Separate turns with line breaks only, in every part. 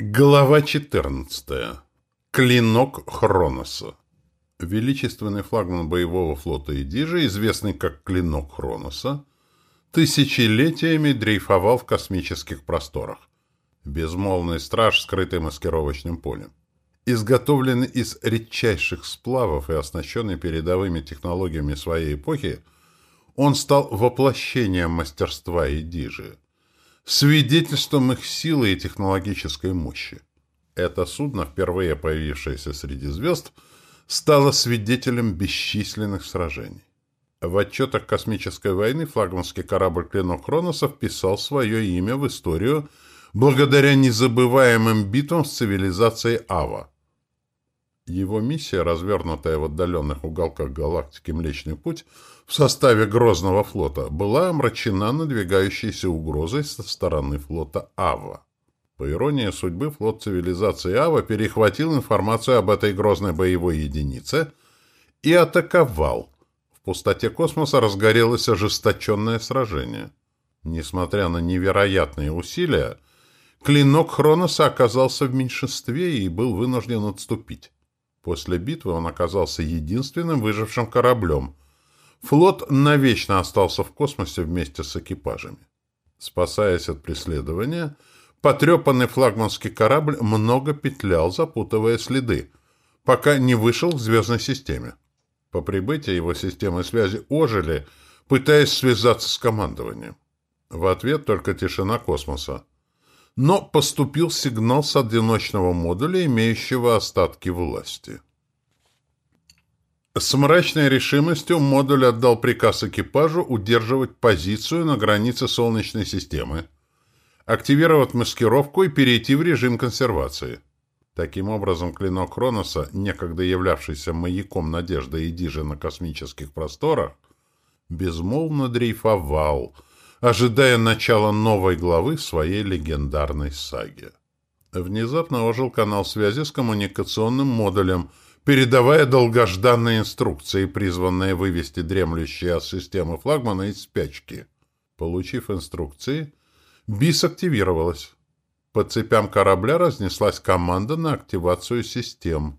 Глава 14. Клинок Хроноса. Величественный флагман боевого флота Идижи, известный как Клинок Хроноса, тысячелетиями дрейфовал в космических просторах. Безмолвный страж, скрытый маскировочным полем. Изготовленный из редчайших сплавов и оснащенный передовыми технологиями своей эпохи, он стал воплощением мастерства Идижи – свидетельством их силы и технологической мощи. Это судно, впервые появившееся среди звезд, стало свидетелем бесчисленных сражений. В отчетах космической войны флагманский корабль «Клинок Хроноса» вписал свое имя в историю благодаря незабываемым битвам с цивилизацией Ава. Его миссия, развернутая в отдаленных уголках галактики Млечный Путь, в составе Грозного флота, была омрачена надвигающейся угрозой со стороны флота Ава. По иронии судьбы, флот цивилизации Ава перехватил информацию об этой грозной боевой единице и атаковал. В пустоте космоса разгорелось ожесточенное сражение. Несмотря на невероятные усилия, клинок Хроноса оказался в меньшинстве и был вынужден отступить. После битвы он оказался единственным выжившим кораблем. Флот навечно остался в космосе вместе с экипажами. Спасаясь от преследования, потрепанный флагманский корабль много петлял, запутывая следы, пока не вышел к звездной системе. По прибытии его системы связи ожили, пытаясь связаться с командованием. В ответ только тишина космоса. Но поступил сигнал с одиночного модуля, имеющего остатки власти. С мрачной решимостью модуль отдал приказ экипажу удерживать позицию на границе Солнечной системы, активировать маскировку и перейти в режим консервации. Таким образом, клинок Кроноса, некогда являвшийся маяком надежды и дижи на космических просторах, безмолвно дрейфовал – ожидая начала новой главы своей легендарной саге. Внезапно ожил канал связи с коммуникационным модулем, передавая долгожданные инструкции, призванные вывести дремлющие от системы флагмана из спячки. Получив инструкции, БИС активировалась. По цепям корабля разнеслась команда на активацию систем.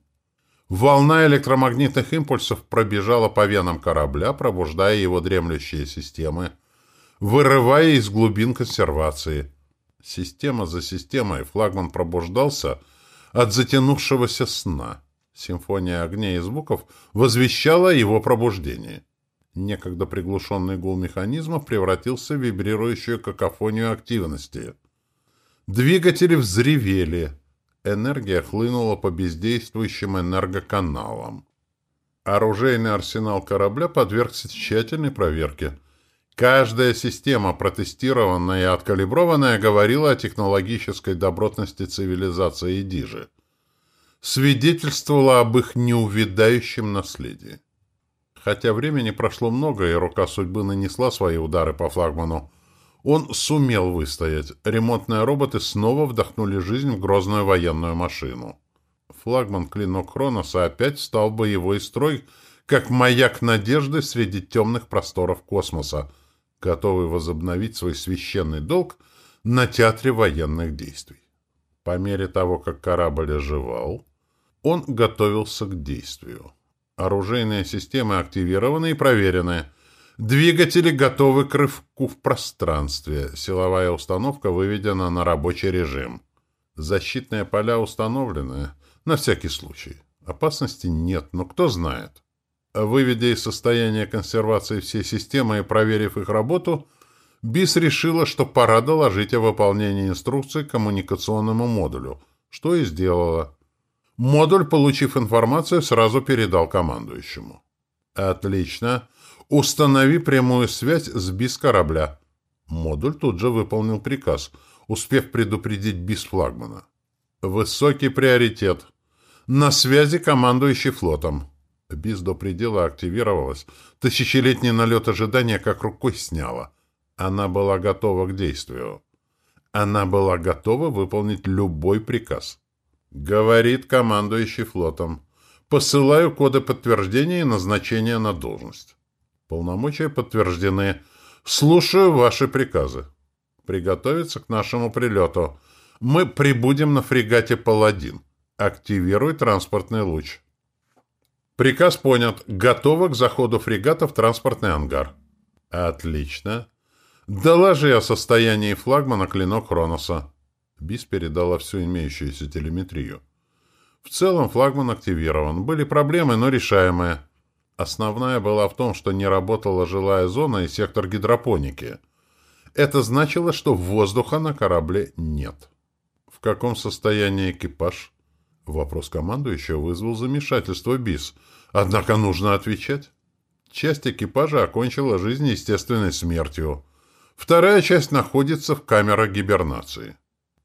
Волна электромагнитных импульсов пробежала по венам корабля, пробуждая его дремлющие системы – вырывая из глубин консервации. Система за системой флагман пробуждался от затянувшегося сна. Симфония огней и звуков возвещала его пробуждение. Некогда приглушенный гул механизмов превратился в вибрирующую какофонию активности. Двигатели взревели. Энергия хлынула по бездействующим энергоканалам. Оружейный арсенал корабля подвергся тщательной проверке – Каждая система, протестированная и откалиброванная, говорила о технологической добротности цивилизации Дижи. Свидетельствовала об их неувядающем наследии. Хотя времени прошло много, и рука судьбы нанесла свои удары по флагману, он сумел выстоять. Ремонтные роботы снова вдохнули жизнь в грозную военную машину. Флагман «Клинок Хроноса» опять стал боевой строй, как маяк надежды среди темных просторов космоса, готовый возобновить свой священный долг на театре военных действий. По мере того, как корабль оживал, он готовился к действию. Оружейные системы активированы и проверены. Двигатели готовы к рывку в пространстве. Силовая установка выведена на рабочий режим. Защитные поля установлены на всякий случай. Опасности нет, но кто знает. Выведя из состояния консервации все системы и проверив их работу, БИС решила, что пора доложить о выполнении инструкций коммуникационному модулю, что и сделала. Модуль, получив информацию, сразу передал командующему. «Отлично. Установи прямую связь с БИС корабля». Модуль тут же выполнил приказ, успев предупредить БИС флагмана. «Высокий приоритет. На связи командующий флотом». БИС до предела активировалась. Тысячелетний налет ожидания как рукой сняла. Она была готова к действию. Она была готова выполнить любой приказ. Говорит командующий флотом. Посылаю коды подтверждения и назначения на должность. Полномочия подтверждены. Слушаю ваши приказы. Приготовиться к нашему прилету. Мы прибудем на фрегате «Паладин». Активируй транспортный луч. Приказ понят. Готово к заходу фрегата в транспортный ангар. Отлично. Доложи о состоянии флагмана «Клинок Хроноса». БИС передала всю имеющуюся телеметрию. В целом флагман активирован. Были проблемы, но решаемые. Основная была в том, что не работала жилая зона и сектор гидропоники. Это значило, что воздуха на корабле нет. В каком состоянии экипаж? Вопрос командующего вызвал замешательство БИС. Однако нужно отвечать. Часть экипажа окончила жизнь естественной смертью. Вторая часть находится в камерах гибернации.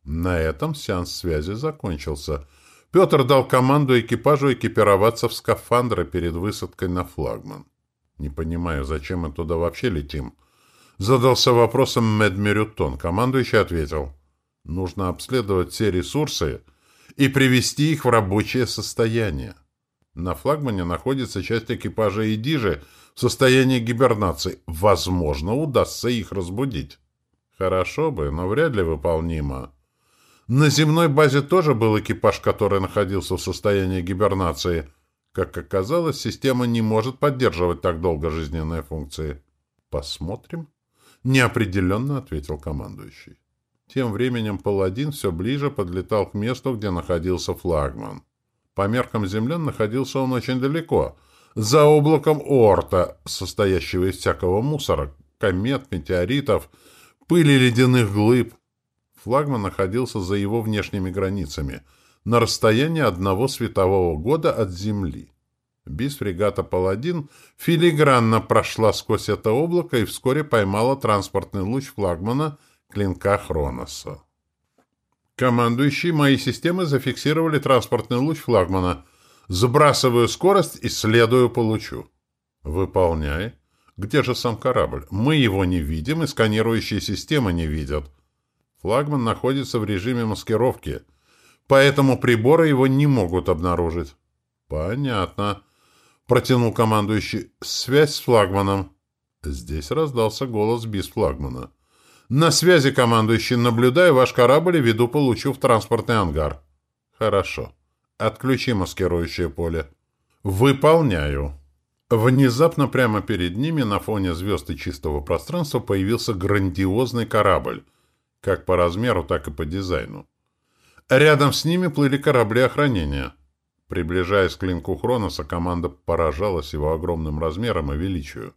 На этом сеанс связи закончился. Петр дал команду экипажу экипироваться в скафандры перед высадкой на флагман. «Не понимаю, зачем мы туда вообще летим?» Задался вопросом Мэд Мерютон. Командующий ответил. «Нужно обследовать все ресурсы и привести их в рабочее состояние. На флагмане находится часть экипажа Идижи в состоянии гибернации. Возможно, удастся их разбудить. Хорошо бы, но вряд ли выполнимо. На земной базе тоже был экипаж, который находился в состоянии гибернации. Как оказалось, система не может поддерживать так долго жизненные функции. Посмотрим. Неопределенно ответил командующий. Тем временем паладин все ближе подлетал к месту, где находился флагман. По меркам землян находился он очень далеко, за облаком Орта, состоящего из всякого мусора, комет, метеоритов, пыли ледяных глыб. Флагман находился за его внешними границами, на расстоянии одного светового года от Земли. Бис фрегата «Паладин» филигранно прошла сквозь это облако и вскоре поймала транспортный луч флагмана клинка Хроноса. Командующий мои системы зафиксировали транспортный луч флагмана. Забрасываю скорость и следую по лучу. Выполняй. Где же сам корабль? Мы его не видим, и сканирующие системы не видят. Флагман находится в режиме маскировки, поэтому приборы его не могут обнаружить. Понятно. Протянул командующий. Связь с флагманом. Здесь раздался голос без флагмана. «На связи, командующий. Наблюдаю ваш корабль и веду получу в транспортный ангар». «Хорошо. Отключи маскирующее поле». «Выполняю». Внезапно прямо перед ними на фоне звезд и чистого пространства появился грандиозный корабль, как по размеру, так и по дизайну. Рядом с ними плыли корабли охранения. Приближаясь к клинку Хроноса, команда поражалась его огромным размером и величию.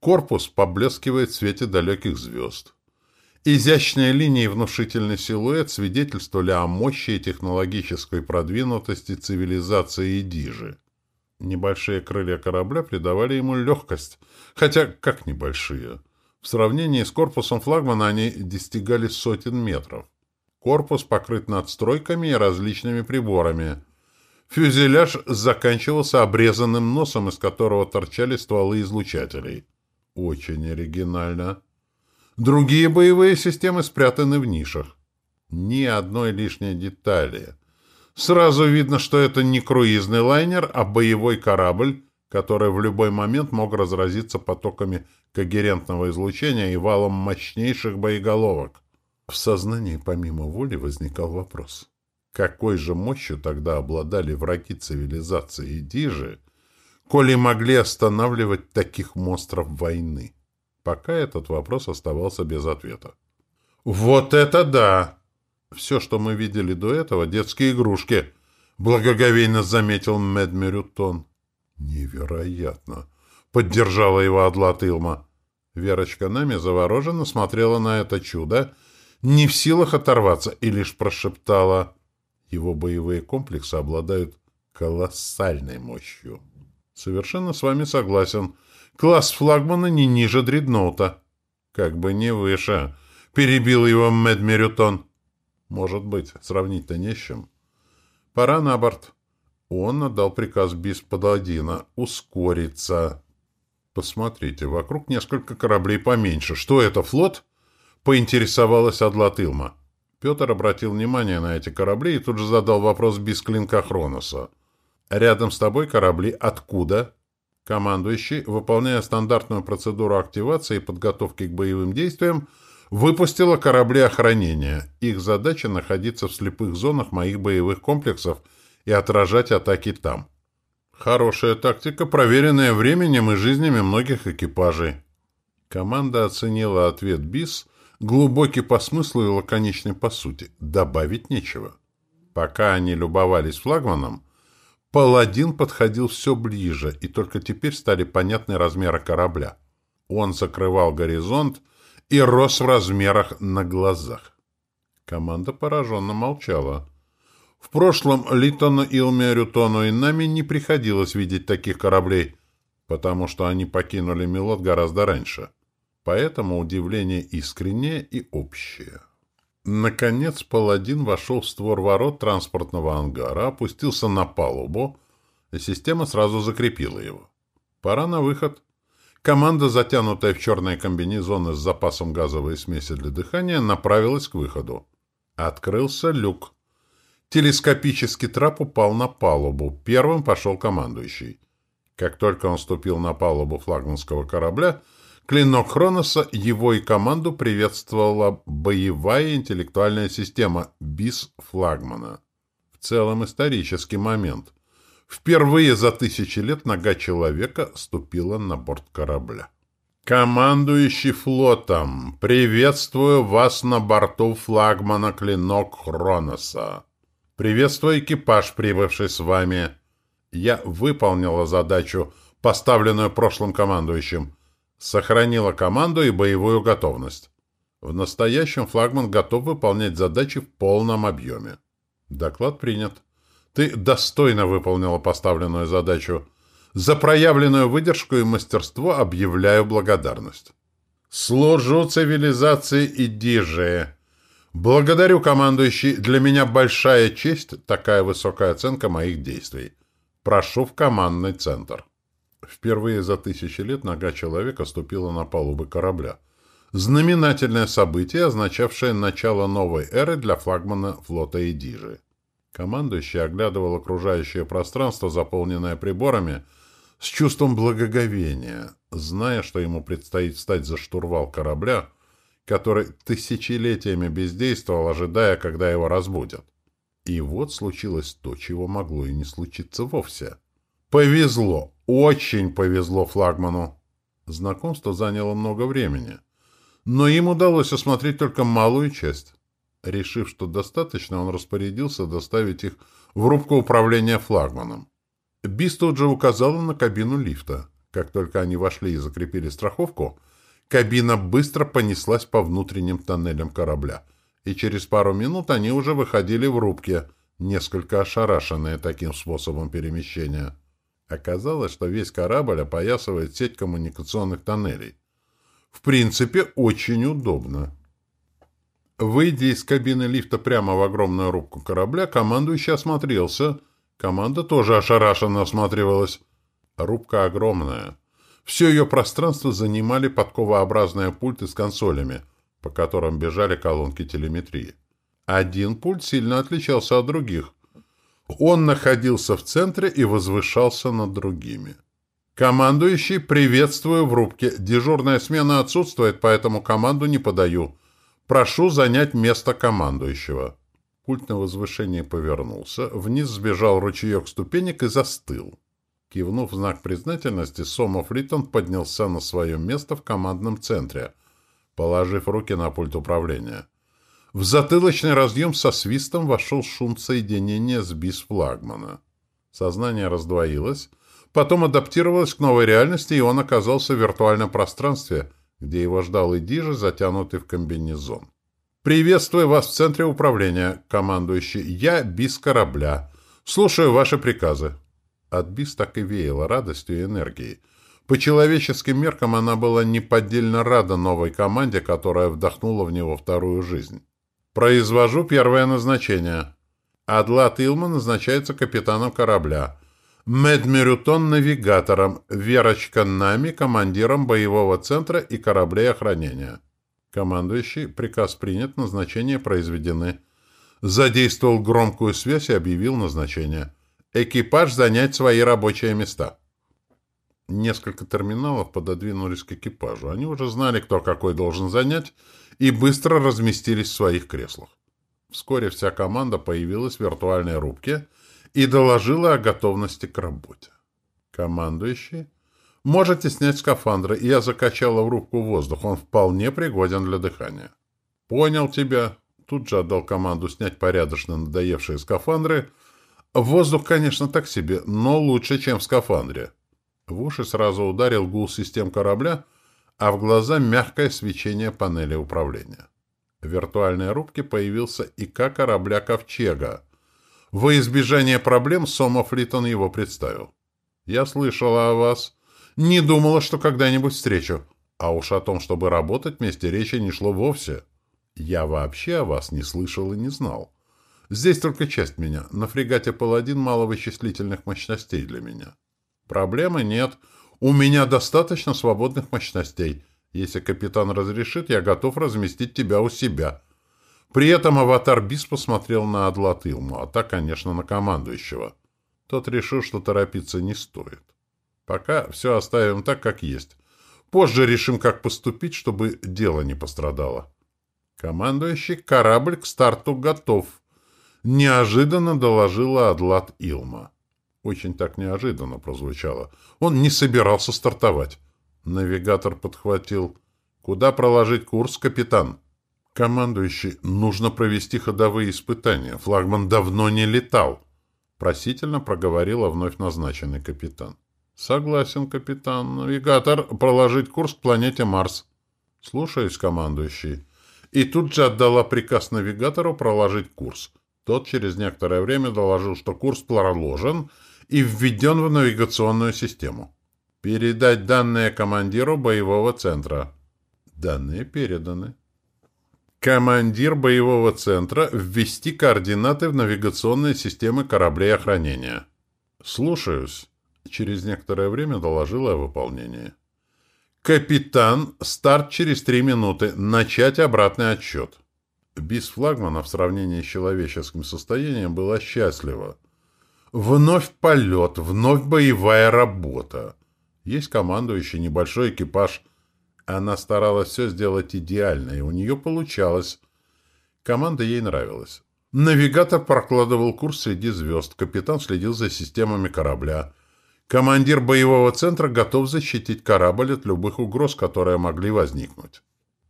Корпус поблескивает в свете далеких звезд. Изящные линии и внушительный силуэт свидетельствовали о мощи и технологической продвинутости цивилизации Дижи. Небольшие крылья корабля придавали ему легкость, хотя как небольшие. В сравнении с корпусом флагмана они достигали сотен метров. Корпус покрыт надстройками и различными приборами. Фюзеляж заканчивался обрезанным носом, из которого торчали стволы излучателей. Очень оригинально. Другие боевые системы спрятаны в нишах. Ни одной лишней детали. Сразу видно, что это не круизный лайнер, а боевой корабль, который в любой момент мог разразиться потоками когерентного излучения и валом мощнейших боеголовок. В сознании помимо воли возникал вопрос. Какой же мощью тогда обладали враги цивилизации Дижи, коли могли останавливать таких монстров войны? Пока этот вопрос оставался без ответа. «Вот это да!» «Все, что мы видели до этого, детские игрушки», — благоговейно заметил Мэд Мерютон. «Невероятно!» — поддержала его Адлат Илма. Верочка Нами завороженно смотрела на это чудо, не в силах оторваться, и лишь прошептала. Его боевые комплексы обладают колоссальной мощью. «Совершенно с вами согласен», Класс флагмана не ниже дредноута. Как бы не выше. Перебил его Мэд Мерютон. Может быть, сравнить-то не с чем. Пора на борт. Он отдал приказ без подладина ускориться. Посмотрите, вокруг несколько кораблей поменьше. Что это, флот? Поинтересовалась Адлатылма. Петр обратил внимание на эти корабли и тут же задал вопрос без клинка Хроноса. «Рядом с тобой корабли откуда?» Командующий, выполняя стандартную процедуру активации и подготовки к боевым действиям, выпустила корабли охранения. Их задача находиться в слепых зонах моих боевых комплексов и отражать атаки там. Хорошая тактика, проверенная временем и жизнями многих экипажей. Команда оценила ответ БИС, глубокий по смыслу и лаконичный по сути. Добавить нечего. Пока они любовались флагманом, Паладин подходил все ближе, и только теперь стали понятны размеры корабля. Он закрывал горизонт и рос в размерах на глазах. Команда пораженно молчала. В прошлом Литону, Илме, Рютону и Нами не приходилось видеть таких кораблей, потому что они покинули Милот гораздо раньше. Поэтому удивление искреннее и общее. Наконец паладин вошел в створ ворот транспортного ангара, опустился на палубу, и система сразу закрепила его. Пора на выход. Команда, затянутая в черные комбинезоны с запасом газовой смеси для дыхания, направилась к выходу. Открылся люк. Телескопический трап упал на палубу. Первым пошел командующий. Как только он ступил на палубу флагманского корабля, клинок Хроноса его и команду приветствовала боевая интеллектуальная система БИС флагмана. В целом исторический момент. Впервые за тысячи лет нога человека ступила на борт корабля. «Командующий флотом, приветствую вас на борту флагмана «Клинок Хроноса». Приветствую экипаж, прибывший с вами. Я выполнила задачу, поставленную прошлым командующим. Сохранила команду и боевую готовность. В настоящем флагман готов выполнять задачи в полном объеме. Доклад принят. Ты достойно выполнила поставленную задачу. За проявленную выдержку и мастерство объявляю благодарность. Служу цивилизации и диже. Благодарю, командующий. Для меня большая честь такая высокая оценка моих действий. Прошу в командный центр. Впервые за тысячи лет нога человека ступила на палубы корабля. Знаменательное событие, означавшее начало новой эры для флагмана флота Эдижи. Командующий оглядывал окружающее пространство, заполненное приборами, с чувством благоговения, зная, что ему предстоит встать за штурвал корабля, который тысячелетиями бездействовал, ожидая, когда его разбудят. И вот случилось то, чего могло и не случиться вовсе. Повезло, очень повезло флагману. Знакомство заняло много времени, но им удалось осмотреть только малую часть. Решив, что достаточно, он распорядился доставить их в рубку управления флагманом. Бис тут же указала на кабину лифта. Как только они вошли и закрепили страховку, кабина быстро понеслась по внутренним тоннелям корабля, и через пару минут они уже выходили в рубке, несколько ошарашенные таким способом перемещения. Оказалось, что весь корабль опоясывает сеть коммуникационных тоннелей. В принципе, очень удобно. Выйдя из кабины лифта прямо в огромную рубку корабля, командующий осмотрелся — Команда тоже ошарашенно осматривалась. Рубка огромная. Все ее пространство занимали подковообразные пульты с консолями, по которым бежали колонки телеметрии. Один пульт сильно отличался от других. Он находился в центре и возвышался над другими. «Командующий, приветствую в рубке. Дежурная смена отсутствует, поэтому команду не подаю. Прошу занять место командующего». Пульт на возвышении повернулся, вниз сбежал ручеек ступенек и застыл. Кивнув в знак признательности, Сомов Литтон поднялся на свое место в командном центре, положив руки на пульт управления. В затылочный разъем со свистом вошел шум соединения с бис флагмана. Сознание раздвоилось, потом адаптировалось к новой реальности, и он оказался в виртуальном пространстве, где его ждал Идижи, затянутый в комбинезон. «Приветствую вас в центре управления, командующий. Я БИС корабля. Слушаю ваши приказы». От БИС так и веяло радостью и энергией. По человеческим меркам она была неподдельно рада новой команде, которая вдохнула в него вторую жизнь. «Произвожу первое назначение. Адлат Илман назначается капитаном корабля. Мэд Мерютон — навигатором, Верочка Нами — командиром боевого центра и кораблей охранения». Командующий, приказ принят, назначения произведены. Задействовал громкую связь и объявил назначение. Экипаж занять свои рабочие места. Несколько терминалов пододвинулись к экипажу. Они уже знали, кто какой должен занять, и быстро разместились в своих креслах. Вскоре вся команда появилась в виртуальной рубке и доложила о готовности к работе. Командующий, можете снять скафандры, я закачала в рубку воздух, он вполне пригоден для дыхания. Понял тебя. Тут же отдал команду снять порядочно надоевшие скафандры. Воздух, конечно, так себе, но лучше, чем в скафандре. В уши сразу ударил гул систем корабля, а в глаза мягкое свечение панели управления. В виртуальной рубке появился ИК корабля «Ковчега». Во избежание проблем Сома Флитон его представил. «Я слышала о вас. Не думала, что когда-нибудь встречу. А уж о том, чтобы работать вместе, речи не шло вовсе. Я вообще о вас не слышал и не знал. Здесь только часть меня. На фрегате «Паладин» мало вычислительных мощностей для меня. Проблемы нет. У меня достаточно свободных мощностей. Если капитан разрешит, я готов разместить тебя у себя. При этом аватар Бис посмотрел на Адлат Илму, а так, конечно, на командующего. Тот решил, что торопиться не стоит. Пока все оставим так, как есть. Позже решим, как поступить, чтобы дело не пострадало. Командующий корабль к старту готов. Неожиданно доложила Адлат Илма. Очень так неожиданно прозвучало. Он не собирался стартовать. Навигатор подхватил. «Куда проложить курс, капитан?» «Командующий, нужно провести ходовые испытания. Флагман давно не летал». Просительно проговорила вновь назначенный капитан. «Согласен, капитан. Навигатор, проложить курс к планете Марс». «Слушаюсь, командующий». И тут же отдала приказ навигатору проложить курс. Тот через некоторое время доложил, что курс проложен — и введен в навигационную систему. Передать данные командиру боевого центра. Данные переданы. Командир боевого центра ввести координаты в навигационные системы кораблей охранения. Слушаюсь. Через некоторое время доложила о выполнении. Капитан, старт через три минуты. Начать обратный отсчет. Без флагмана в сравнении с человеческим состоянием была счастлива. Вновь полет, вновь боевая работа. Есть командующий, небольшой экипаж. Она старалась все сделать идеально, и у нее получалось. Команда ей нравилась. Навигатор прокладывал курс среди звезд, капитан следил за системами корабля. Командир боевого центра готов защитить корабль от любых угроз, которые могли возникнуть.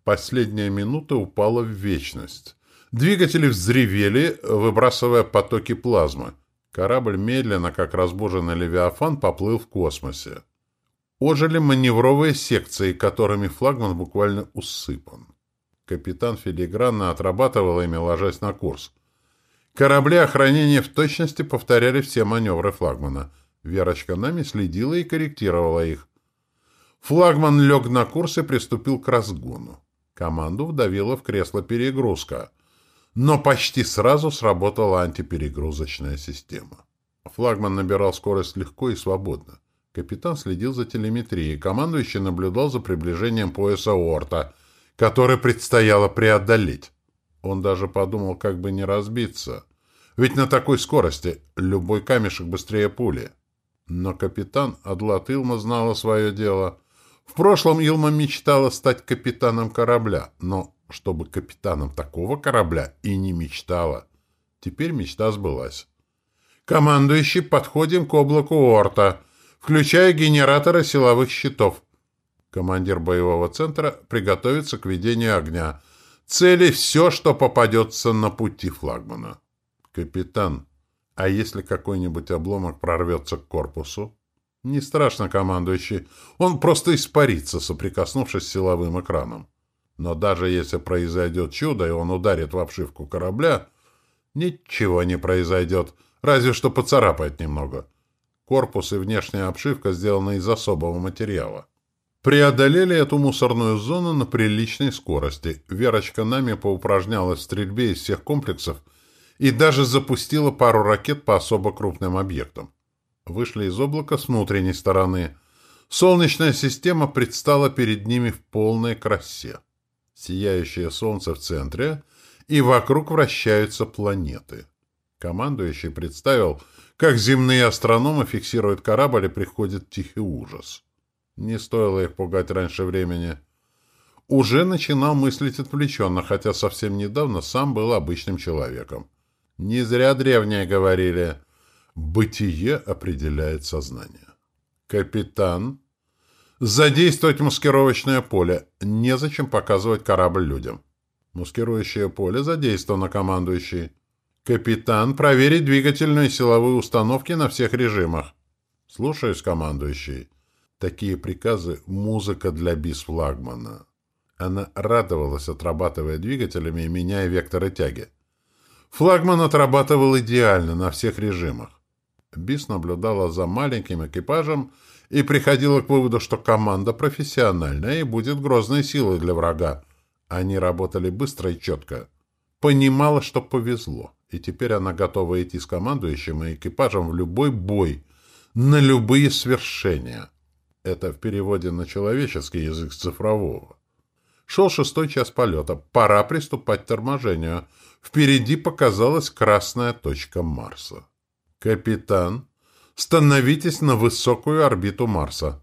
Последняя минута упала в вечность. Двигатели взревели, выбрасывая потоки плазмы. Корабль медленно, как разбуженный Левиафан, поплыл в космосе. Ожили маневровые секции, которыми флагман буквально усыпан. Капитан филигранно отрабатывал ими, ложась на курс. Корабли охранения в точности повторяли все маневры флагмана. Верочка нами следила и корректировала их. Флагман лег на курс и приступил к разгону. Команду вдавила в кресло перегрузка — но почти сразу сработала антиперегрузочная система. Флагман набирал скорость легко и свободно. Капитан следил за телеметрией, командующий наблюдал за приближением пояса Орта, который предстояло преодолеть. Он даже подумал, как бы не разбиться. Ведь на такой скорости любой камешек быстрее пули. Но капитан Адлат Илма знала свое дело. В прошлом Илма мечтала стать капитаном корабля, но чтобы капитаном такого корабля и не мечтала. Теперь мечта сбылась. «Командующий, подходим к облаку Орта, включая генераторы силовых щитов». Командир боевого центра приготовится к ведению огня. Цели все, что попадется на пути флагмана. «Капитан, а если какой-нибудь обломок прорвется к корпусу?» «Не страшно, командующий. Он просто испарится, соприкоснувшись с силовым экраном». Но даже если произойдет чудо, и он ударит в обшивку корабля, ничего не произойдет, разве что поцарапает немного. Корпус и внешняя обшивка сделаны из особого материала. Преодолели эту мусорную зону на приличной скорости. Верочка нами поупражнялась в стрельбе из всех комплексов и даже запустила пару ракет по особо крупным объектам. Вышли из облака с внутренней стороны. Солнечная система предстала перед ними в полной красе сияющее солнце в центре, и вокруг вращаются планеты. Командующий представил, как земные астрономы фиксируют корабль и приходит тихий ужас. Не стоило их пугать раньше времени. Уже начинал мыслить отвлеченно, хотя совсем недавно сам был обычным человеком. Не зря древние говорили «бытие определяет сознание». «Капитан, задействовать маскировочное поле. Незачем показывать корабль людям». Маскирующее поле задействовано, командующий. «Капитан, проверить двигательные силовые установки на всех режимах». «Слушаюсь, командующий». Такие приказы — музыка для бисфлагмана. Она радовалась, отрабатывая двигателями и меняя векторы тяги. Флагман отрабатывал идеально на всех режимах. Бис наблюдала за маленьким экипажем и приходила к выводу, что команда профессиональная и будет грозной силой для врага. Они работали быстро и четко. Понимала, что повезло, и теперь она готова идти с командующим и экипажем в любой бой, на любые свершения. Это в переводе на человеческий язык цифрового. Шел шестой час полета. Пора приступать к торможению. Впереди показалась красная точка Марса. «Капитан, становитесь на высокую орбиту Марса».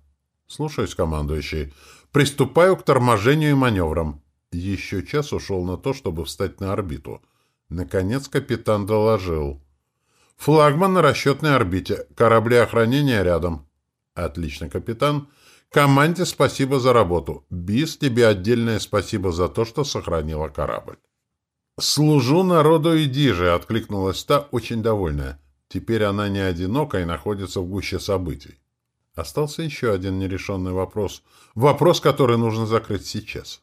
«Слушаюсь, командующий. Приступаю к торможению и маневрам». Еще час ушел на то, чтобы встать на орбиту. Наконец капитан доложил. «Флагман на расчетной орбите. Корабли охранения рядом». «Отлично, капитан. Команде спасибо за работу. Бис, тебе отдельное спасибо за то, что сохранила корабль». «Служу народу и диже», — откликнулась та, очень довольная. Теперь она не одинока и находится в гуще событий. Остался еще один нерешенный вопрос. Вопрос, который нужно закрыть сейчас.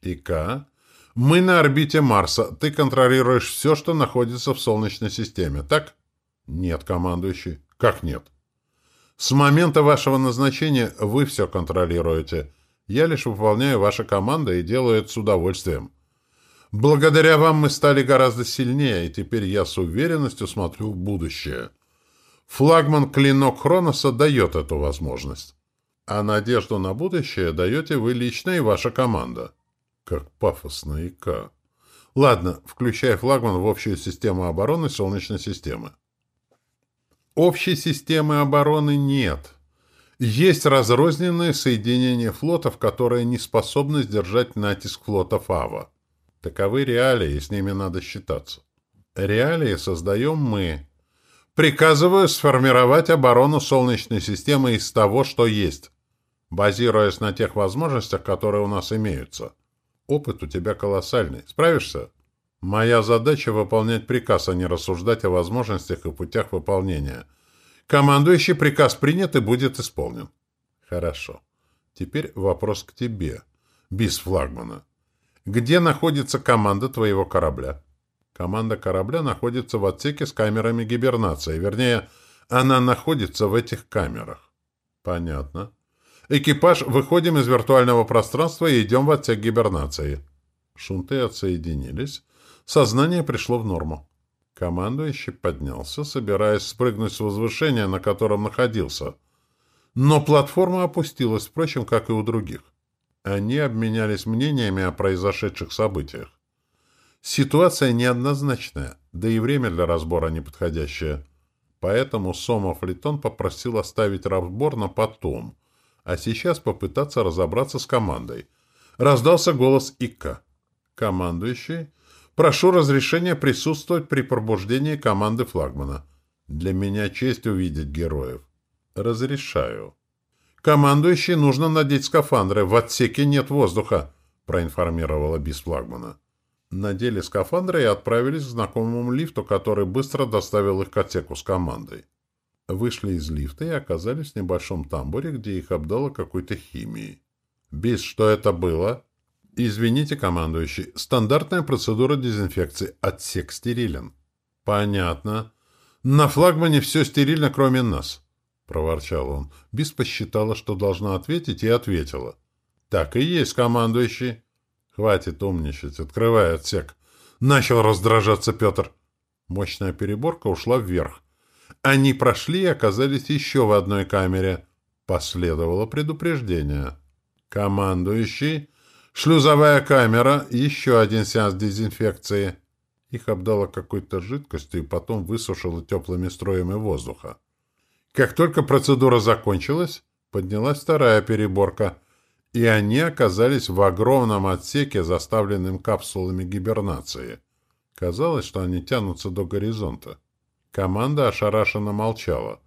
Ика, мы на орбите Марса. Ты контролируешь все, что находится в Солнечной системе, так? Нет, командующий. Как нет? С момента вашего назначения вы все контролируете. Я лишь выполняю ваши команды и делаю это с удовольствием. Благодаря вам мы стали гораздо сильнее, и теперь я с уверенностью смотрю в будущее. Флагман «Клинок Хроноса» дает эту возможность. А надежду на будущее даете вы лично и ваша команда. Как пафосно и как. Ладно, включай флагман в общую систему обороны Солнечной системы. Общей системы обороны нет. Есть разрозненные соединения флотов, которые не способны сдержать натиск флота Фава. Таковы реалии, с ними надо считаться. Реалии создаем мы. Приказываю сформировать оборону Солнечной системы из того, что есть, базируясь на тех возможностях, которые у нас имеются. Опыт у тебя колоссальный. Справишься? Моя задача — выполнять приказ, а не рассуждать о возможностях и путях выполнения. Командующий приказ принят и будет исполнен. Хорошо. Теперь вопрос к тебе, без флагмана. Где находится команда твоего корабля? Команда корабля находится в отсеке с камерами гибернации. Вернее, она находится в этих камерах. Понятно. Экипаж, выходим из виртуального пространства и идем в отсек гибернации. Шунты отсоединились. Сознание пришло в норму. Командующий поднялся, собираясь спрыгнуть с возвышения, на котором находился. Но платформа опустилась, впрочем, как и у других. Они обменялись мнениями о произошедших событиях. Ситуация неоднозначная, да и время для разбора неподходящее. Поэтому Сомов Литон попросил оставить разбор на потом, а сейчас попытаться разобраться с командой. Раздался голос Ика. «Командующий, прошу разрешения присутствовать при пробуждении команды флагмана. Для меня честь увидеть героев». «Разрешаю». «Командующий нужно надеть скафандры. В отсеке нет воздуха», — проинформировала Бис флагмана. Надели скафандры и отправились к знакомому лифту, который быстро доставил их к отсеку с командой. Вышли из лифта и оказались в небольшом тамбуре, где их обдало какой-то химией. «Бис, что это было?» «Извините, командующий, стандартная процедура дезинфекции. Отсек стерилен». «Понятно. На флагмане все стерильно, кроме нас», — проворчал он. Бис посчитала, что должна ответить, и ответила. «Так и есть, командующий». «Хватит умничать. Открывай отсек». Начал раздражаться Петр. Мощная переборка ушла вверх. Они прошли и оказались еще в одной камере. Последовало предупреждение. Командующий. Шлюзовая камера. Еще один сеанс дезинфекции. Их обдало какой-то жидкостью и потом высушило теплыми строями воздуха. Как только процедура закончилась, Поднялась вторая переборка, и они оказались в огромном отсеке, заставленном капсулами гибернации. Казалось, что они тянутся до горизонта. Команда ошарашенно молчала.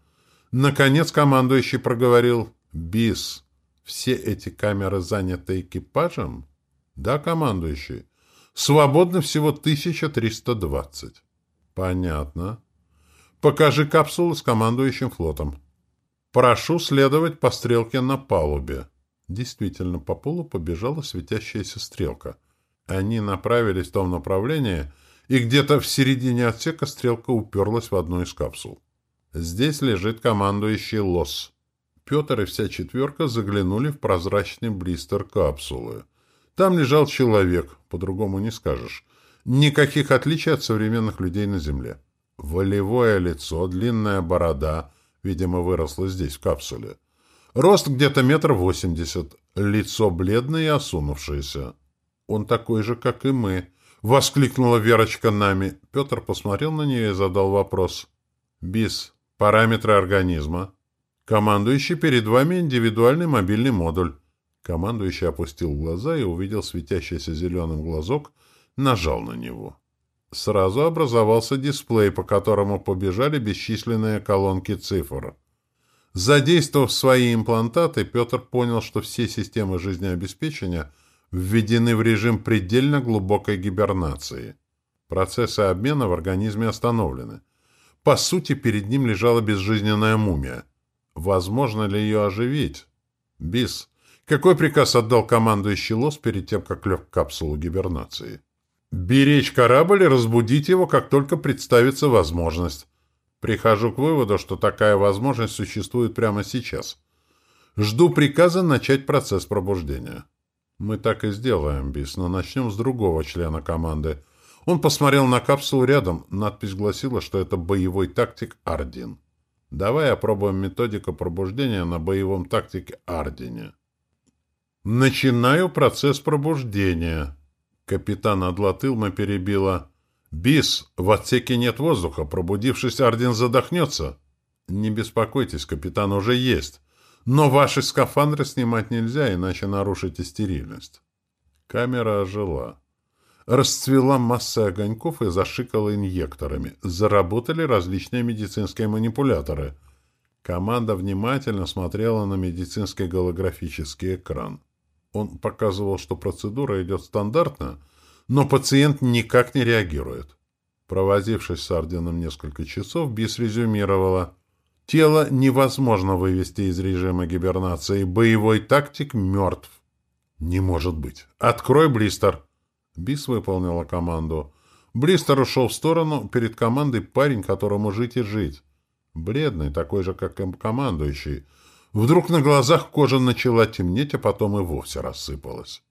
Наконец командующий проговорил «Бис, все эти камеры заняты экипажем?» «Да, командующий. Свободно всего 1320». «Понятно. Покажи капсулы с командующим флотом. Прошу следовать по стрелке на палубе». Действительно, по полу побежала светящаяся стрелка. Они направились в том направлении, и где-то в середине отсека стрелка уперлась в одну из капсул. Здесь лежит командующий Лос. Петр и вся четверка заглянули в прозрачный блистер капсулы. Там лежал человек, по-другому не скажешь. Никаких отличий от современных людей на Земле. Волевое лицо, длинная борода, видимо, выросла здесь, в капсуле. Рост где-то метр восемьдесят, лицо бледное и осунувшееся. Он такой же, как и мы, Воскликнула Верочка нами. Петр посмотрел на нее и задал вопрос. БИС. Параметры организма. Командующий перед вами индивидуальный мобильный модуль. Командующий опустил глаза и увидел светящийся зеленым глазок, нажал на него. Сразу образовался дисплей, по которому побежали бесчисленные колонки цифр. Задействовав свои имплантаты, Петр понял, что все системы жизнеобеспечения – введены в режим предельно глубокой гибернации. Процессы обмена в организме остановлены. По сути, перед ним лежала безжизненная мумия. Возможно ли ее оживить? Бис. Какой приказ отдал командующий Лос перед тем, как лег в капсулу гибернации? Беречь корабль и разбудить его, как только представится возможность. Прихожу к выводу, что такая возможность существует прямо сейчас. Жду приказа начать процесс пробуждения. «Мы так и сделаем, Бис, но начнем с другого члена команды». Он посмотрел на капсулу рядом. Надпись гласила, что это боевой тактик Ардин. «Давай опробуем методику пробуждения на боевом тактике Ардине». «Начинаю процесс пробуждения». Капитан Адлатылма перебила. «Бис, в отсеке нет воздуха. Пробудившись, Ардин задохнется». «Не беспокойтесь, капитан уже есть. Но ваши скафандры снимать нельзя, иначе нарушите стерильность. Камера ожила. Расцвела масса огоньков и зашикала инъекторами. Заработали различные медицинские манипуляторы. Команда внимательно смотрела на медицинский голографический экран. Он показывал, что процедура идет стандартно, но пациент никак не реагирует. Провозившись с орденом несколько часов, Бис резюмировала – Тело невозможно вывести из режима гибернации. Боевой тактик мертв. Не может быть. Открой блистер. Бис выполнила команду. Блистер ушел в сторону. Перед командой парень, которому жить и жить. Бледный, такой же, как и командующий. Вдруг на глазах кожа начала темнеть, а потом и вовсе рассыпалась.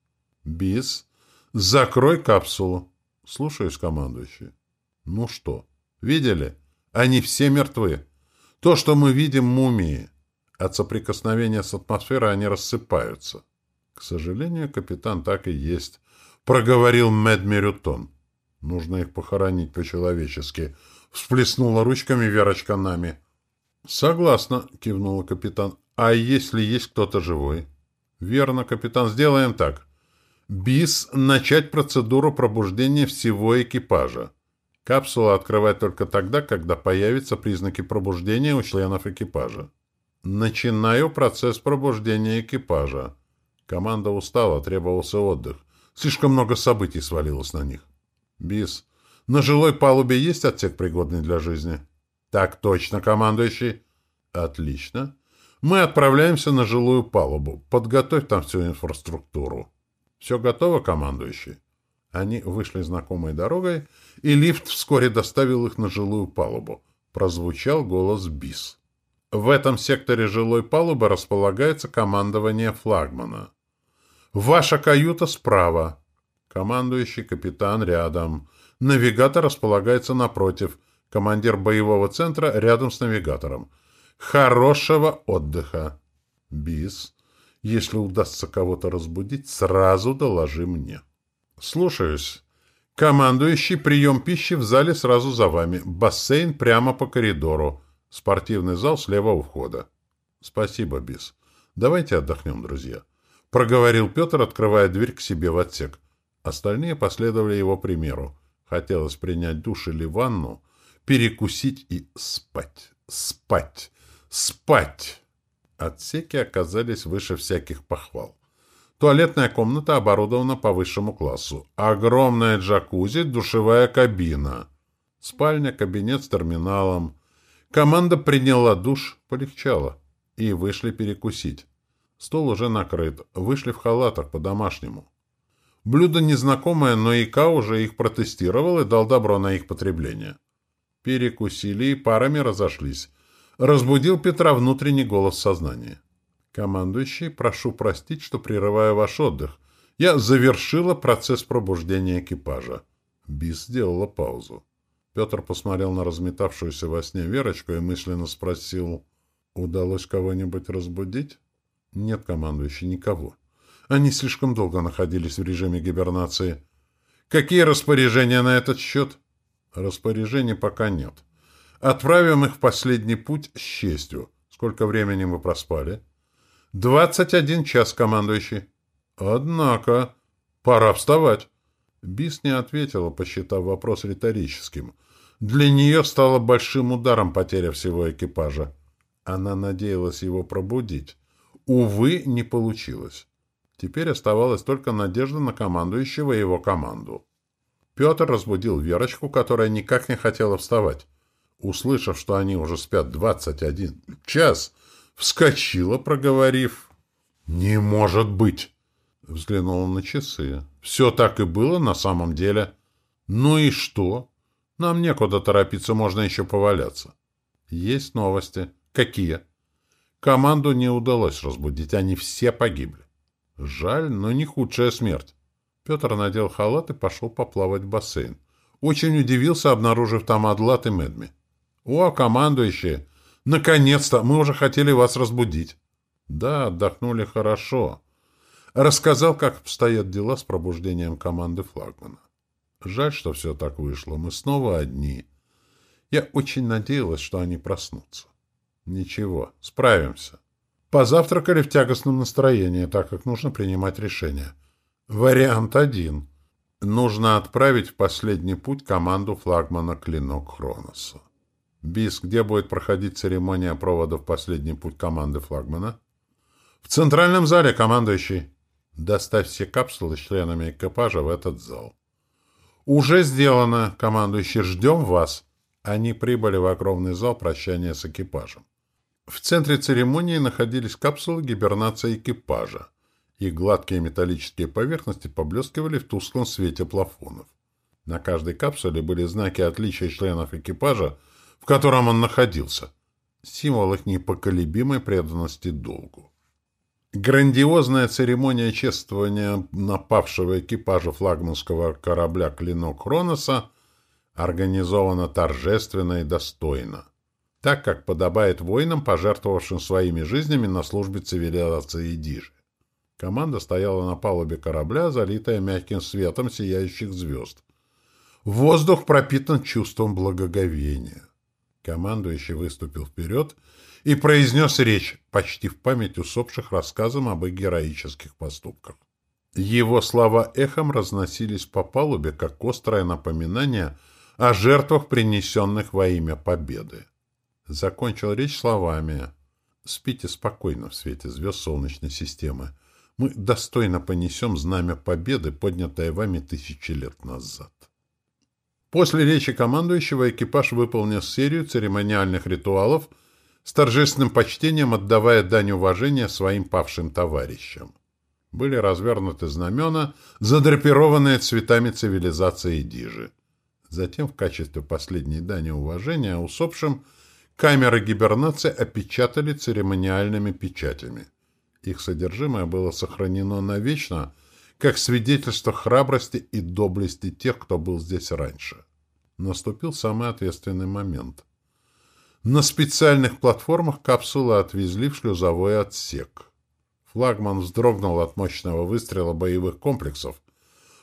Бис, закрой капсулу. Слушаюсь, командующий. Ну что, видели? Они все мертвы. То, что мы видим мумии, от соприкосновения с атмосферой они рассыпаются. К сожалению, капитан так и есть, проговорил Мэд Мерютон. Нужно их похоронить по-человечески. Всплеснула ручками Верочка нами. Согласна, кивнула капитан. А если есть кто-то живой? Верно, капитан, сделаем так. БИС начать процедуру пробуждения всего экипажа. Капсулу открывать только тогда, когда появятся признаки пробуждения у членов экипажа. Начинаю процесс пробуждения экипажа. Команда устала, требовался отдых. Слишком много событий свалилось на них. Бис, на жилой палубе есть отсек, пригодный для жизни? Так точно, командующий. Отлично. Мы отправляемся на жилую палубу. Подготовь там всю инфраструктуру. Все готово, командующий? Они вышли знакомой дорогой, и лифт вскоре доставил их на жилую палубу. Прозвучал голос БИС. В этом секторе жилой палубы располагается командование флагмана. Ваша каюта справа. Командующий капитан рядом. Навигатор располагается напротив. Командир боевого центра рядом с навигатором. Хорошего отдыха. БИС. Если удастся кого-то разбудить, сразу доложи мне. «Слушаюсь. Командующий прием пищи в зале сразу за вами. Бассейн прямо по коридору. Спортивный зал слева у входа». «Спасибо, Бис. Давайте отдохнем, друзья. Проговорил Петр, открывая дверь к себе в отсек. Остальные последовали его примеру. Хотелось принять душ или ванну, перекусить и спать, спать, спать. Отсеки оказались выше всяких похвал. Туалетная комната оборудована по высшему классу. Огромная джакузи, душевая кабина. Спальня, кабинет с терминалом. Команда приняла душ, полегчало. И вышли перекусить. Стол уже накрыт. Вышли в халатах по-домашнему. Блюдо незнакомое, но Ика уже их протестировал и дал добро на их потребление. Перекусили и парами разошлись. Разбудил Петра внутренний голос сознания. «Командующий, прошу простить, что прерываю ваш отдых. Я завершила процесс пробуждения экипажа». Бис сделала паузу. Петр посмотрел на разметавшуюся во сне Верочку и мысленно спросил, «Удалось кого-нибудь разбудить?» «Нет, командующий, никого. Они слишком долго находились в режиме гибернации». «Какие распоряжения на этот счет?» «Распоряжений пока нет. Отправим их в последний путь с честью. Сколько времени вы проспали?» «Двадцать один час, командующий». «Однако, пора вставать». Бис не ответила, посчитав вопрос риторическим. Для нее стало большим ударом потеря всего экипажа. Она надеялась его пробудить. Увы, не получилось. Теперь оставалась только надежда на командующего и его команду. Петр разбудил Верочку, которая никак не хотела вставать. Услышав, что они уже спят двадцать один час, вскочила, проговорив «Не может быть!» Взглянула на часы. «Все так и было на самом деле. Ну и что? Нам некуда торопиться, можно еще поваляться». «Есть новости». «Какие?» Команду не удалось разбудить, они все погибли. Жаль, но не худшая смерть. Петр надел халат и пошел поплавать в бассейн. Очень удивился, обнаружив там Адлат и Медми. «О, командующие! Наконец-то! Мы уже хотели вас разбудить!» «Да, отдохнули хорошо». Рассказал, как обстоят дела с пробуждением команды флагмана. Жаль, что все так вышло. Мы снова одни. Я очень надеялась, что они проснутся. Ничего, справимся. Позавтракали в тягостном настроении, так как нужно принимать решение. Вариант один. Нужно отправить в последний путь команду флагмана «Клинок Хроноса». Бис, где будет проходить церемония провода в последний путь команды флагмана? В центральном зале, командующий. Доставь все капсулы с членами экипажа в этот зал. Уже сделано, командующий. Ждем вас. Они прибыли в огромный зал прощания с экипажем. В центре церемонии находились капсулы гибернации экипажа. Их гладкие металлические поверхности поблескивали в тусклом свете плафонов. На каждой капсуле были знаки отличия членов экипажа, в котором он находился. Символ их непоколебимой преданности долгу. Грандиозная церемония чествования напавшего экипажа флагманского корабля «Клинок Хроноса» организована торжественно и достойно так как подобает воинам, пожертвовавшим своими жизнями на службе цивилизации Дижи. Команда стояла на палубе корабля, залитая мягким светом сияющих звезд. Воздух пропитан чувством благоговения. Командующий выступил вперед и произнес речь, почти в память усопших рассказом об их героических поступках. Его слова эхом разносились по палубе, как острое напоминание о жертвах, принесенных во имя победы. Закончил речь словами. «Спите спокойно в свете звезд Солнечной системы. Мы достойно понесем знамя победы, поднятое вами тысячи лет назад». После речи командующего экипаж выполнил серию церемониальных ритуалов с торжественным почтением отдавая дань уважения своим павшим товарищам. Были развернуты знамена, задрапированные цветами цивилизации Дижи. Затем в качестве последней дани уважения усопшим – Камеры гибернации опечатали церемониальными печатями. Их содержимое было сохранено навечно, как свидетельство храбрости и доблести тех, кто был здесь раньше. Наступил самый ответственный момент. На специальных платформах капсулы отвезли в шлюзовой отсек. Флагман вздрогнул от мощного выстрела боевых комплексов.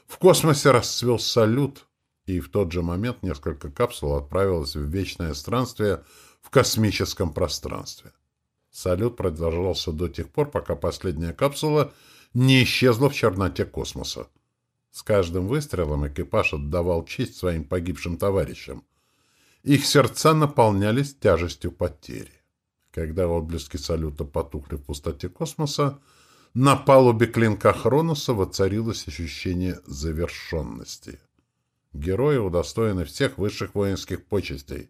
В космосе расцвел салют, и в тот же момент несколько капсул отправилось в вечное странствие – в космическом пространстве. Салют продолжался до тех пор, пока последняя капсула не исчезла в черноте космоса. С каждым выстрелом экипаж отдавал честь своим погибшим товарищам. Их сердца наполнялись тяжестью потери. Когда отблески салюта потухли в пустоте космоса, на палубе клинка Хроноса воцарилось ощущение завершенности. Герои удостоены всех высших воинских почестей.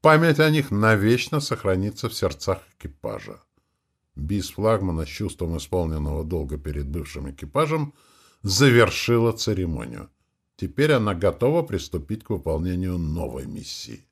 Память о них навечно сохранится в сердцах экипажа. Бис флагмана с чувством исполненного долга перед бывшим экипажем завершила церемонию. Теперь она готова приступить к выполнению новой миссии.